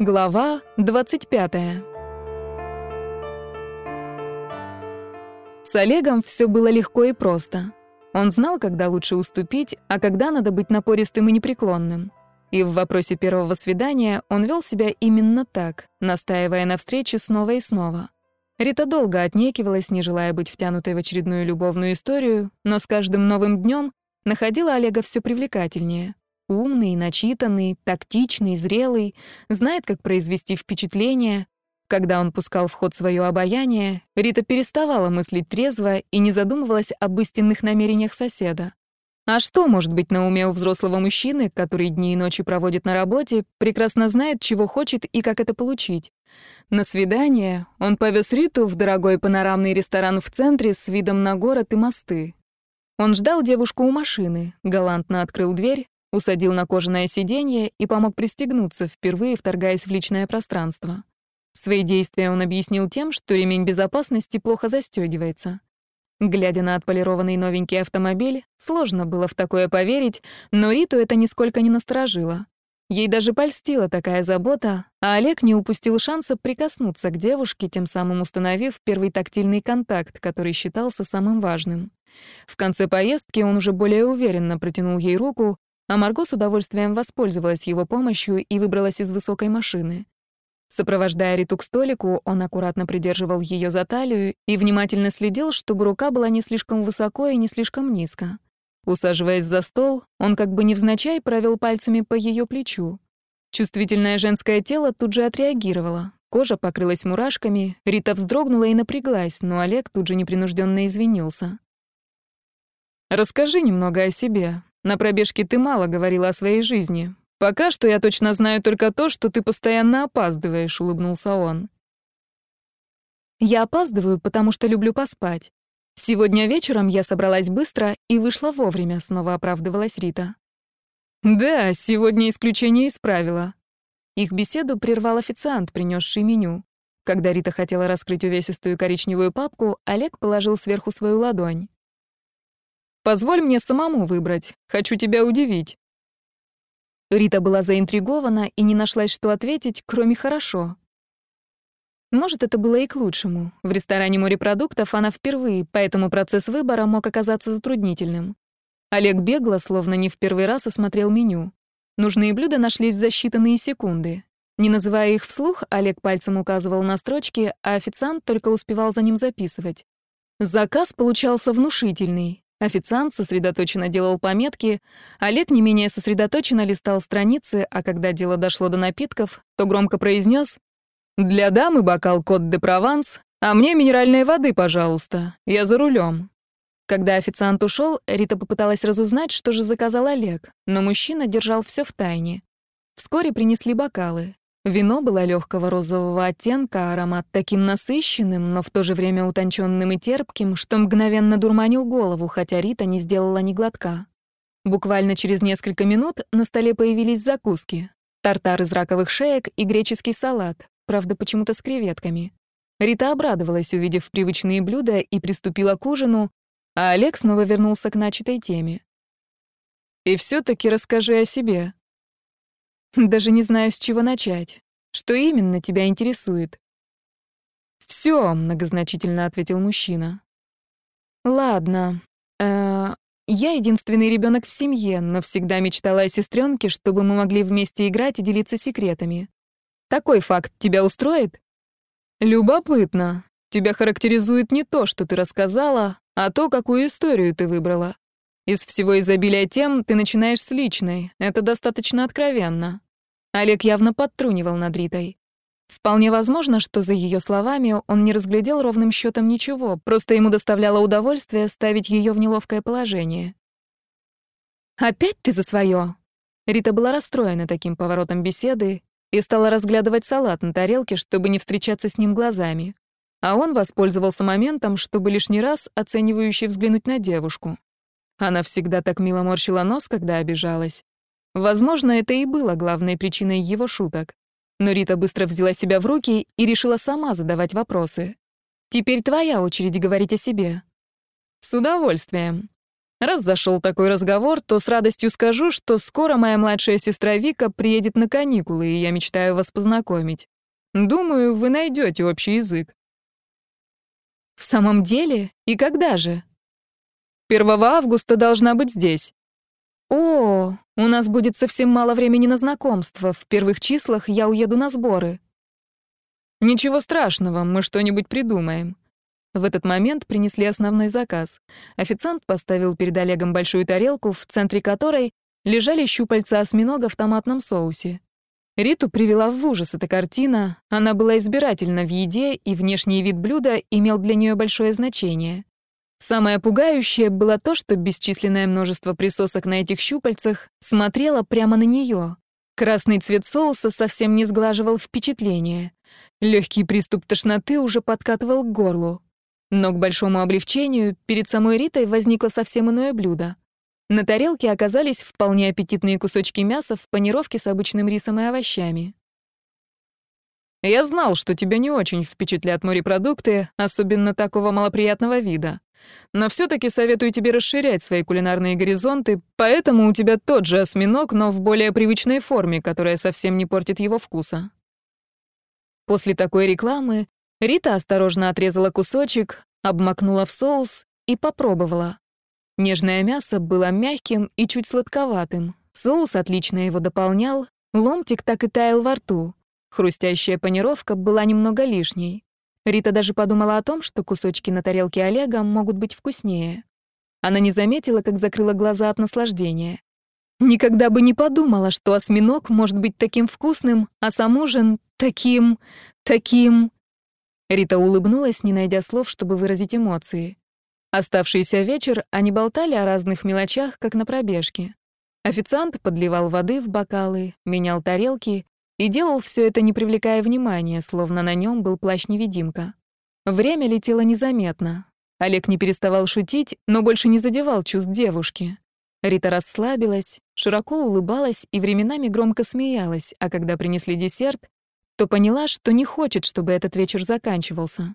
Глава 25. С Олегом все было легко и просто. Он знал, когда лучше уступить, а когда надо быть напористым и непреклонным. И в вопросе первого свидания он вел себя именно так, настаивая на встрече снова и снова. Рита долго отнекивалась, не желая быть втянутой в очередную любовную историю, но с каждым новым днем находила Олега все привлекательнее. Умный, начитанный, тактичный, зрелый, знает, как произвести впечатление. Когда он пускал в ход свое обаяние, Рита переставала мыслить трезво и не задумывалась об истинных намерениях соседа. А что может быть на уме у взрослого мужчины, который дни и ночи проводит на работе, прекрасно знает, чего хочет и как это получить? На свидание он повез Риту в дорогой панорамный ресторан в центре с видом на город и мосты. Он ждал девушку у машины, галантно открыл дверь, усадил на кожаное сиденье и помог пристегнуться, впервые вторгаясь в личное пространство. Свои действия он объяснил тем, что ремень безопасности плохо застегивается. Глядя на отполированный новенький автомобиль, сложно было в такое поверить, но Риту это нисколько не насторожило. Ей даже польстила такая забота, а Олег не упустил шанса прикоснуться к девушке, тем самым установив первый тактильный контакт, который считался самым важным. В конце поездки он уже более уверенно протянул ей руку, а Марго с удовольствием воспользовалась его помощью и выбралась из высокой машины. Сопровождая Риту к столику, он аккуратно придерживал ее за талию и внимательно следил, чтобы рука была не слишком высоко и не слишком низко. Усаживаясь за стол, он как бы невзначай провел пальцами по ее плечу. Чувствительное женское тело тут же отреагировало. Кожа покрылась мурашками, Рита вздрогнула и напряглась, но Олег тут же непринужденно извинился. «Расскажи немного о себе», на пробежке ты мало говорила о своей жизни. Пока что я точно знаю только то, что ты постоянно опаздываешь», — улыбнулся он. «Я опаздываю, потому что люблю поспать. Сегодня вечером я собралась быстро и вышла вовремя», — снова оправдывалась Рита. «Да, сегодня исключение из правила». Их беседу прервал официант, принесший меню. Когда Рита хотела раскрыть увесистую коричневую папку, Олег положил сверху свою ладонь. Позволь мне самому выбрать. Хочу тебя удивить». Рита была заинтригована и не нашлась, что ответить, кроме «хорошо». Может, это было и к лучшему. В ресторане морепродуктов она впервые, поэтому процесс выбора мог оказаться затруднительным. Олег бегло, словно не в первый раз, осмотрел меню. Нужные блюда нашлись за считанные секунды. Не называя их вслух, Олег пальцем указывал на строчки, а официант только успевал за ним записывать. Заказ получался внушительный. Официант сосредоточенно делал пометки, Олег не менее сосредоточенно листал страницы, а когда дело дошло до напитков, то громко произнес: «Для дамы бокал Кот де Прованс, а мне минеральной воды, пожалуйста. Я за рулем. Когда официант ушел, Рита попыталась разузнать, что же заказал Олег, но мужчина держал все в тайне. Вскоре принесли бокалы. Вино было легкого розового оттенка, аромат таким насыщенным, но в то же время утонченным и терпким, что мгновенно дурманил голову, хотя Рита не сделала ни глотка. Буквально через несколько минут на столе появились закуски. Тартар из раковых шеек и греческий салат, правда, почему-то с креветками. Рита обрадовалась, увидев привычные блюда, и приступила к ужину, а Олег снова вернулся к начатой теме. «И все таки расскажи о себе», даже не знаю, с чего начать. Что именно тебя интересует? Все, многозначительно ответил мужчина. Ладно. Э, я единственный ребенок в семье, но всегда мечтала о сестренке, чтобы мы могли вместе играть и делиться секретами. Такой факт тебя устроит? Любопытно. Тебя характеризует не то, что ты рассказала, а то, какую историю ты выбрала. Из всего изобилия тем ты начинаешь с личной. Это достаточно откровенно. Олег явно подтрунивал над Ритой. Вполне возможно, что за ее словами он не разглядел ровным счетом ничего, просто ему доставляло удовольствие ставить ее в неловкое положение. «Опять ты за свое? Рита была расстроена таким поворотом беседы и стала разглядывать салат на тарелке, чтобы не встречаться с ним глазами. А он воспользовался моментом, чтобы лишний раз оценивающе взглянуть на девушку. Она всегда так мило морщила нос, когда обижалась. Возможно, это и было главной причиной его шуток. Но Рита быстро взяла себя в руки и решила сама задавать вопросы. «Теперь твоя очередь говорить о себе». «С удовольствием. Раз зашел такой разговор, то с радостью скажу, что скоро моя младшая сестра Вика приедет на каникулы, и я мечтаю вас познакомить. Думаю, вы найдете общий язык. В самом деле? И когда же? 1 августа должна быть здесь. О, у нас будет совсем мало времени на знакомство. В первых числах я уеду на сборы. Ничего страшного, мы что-нибудь придумаем. В этот момент принесли основной заказ. Официант поставил перед Олегом большую тарелку, в центре которой лежали щупальца осьминога в томатном соусе. Риту привела в ужас эта картина. Она была избирательна в еде, и внешний вид блюда имел для нее большое значение. Самое пугающее было то, что бесчисленное множество присосок на этих щупальцах смотрело прямо на нее. Красный цвет соуса совсем не сглаживал впечатление. Легкий приступ тошноты уже подкатывал к горлу. Но к большому облегчению перед самой Ритой возникло совсем иное блюдо. На тарелке оказались вполне аппетитные кусочки мяса в панировке с обычным рисом и овощами. «Я знал, что тебя не очень впечатлят морепродукты, особенно такого малоприятного вида. Но все таки советую тебе расширять свои кулинарные горизонты, поэтому у тебя тот же осьминог, но в более привычной форме, которая совсем не портит его вкуса». После такой рекламы Рита осторожно отрезала кусочек, обмакнула в соус и попробовала. Нежное мясо было мягким и чуть сладковатым. Соус отлично его дополнял, ломтик так и таял во рту. Хрустящая панировка была немного лишней. Рита даже подумала о том, что кусочки на тарелке Олега могут быть вкуснее. Она не заметила, как закрыла глаза от наслаждения. Никогда бы не подумала, что осьминог может быть таким вкусным, а сам ужин — таким... таким... Рита улыбнулась, не найдя слов, чтобы выразить эмоции. Оставшийся вечер они болтали о разных мелочах, как на пробежке. Официант подливал воды в бокалы, менял тарелки и делал все это, не привлекая внимания, словно на нем был плащ-невидимка. Время летело незаметно. Олег не переставал шутить, но больше не задевал чувств девушки. Рита расслабилась, широко улыбалась и временами громко смеялась, а когда принесли десерт, то поняла, что не хочет, чтобы этот вечер заканчивался.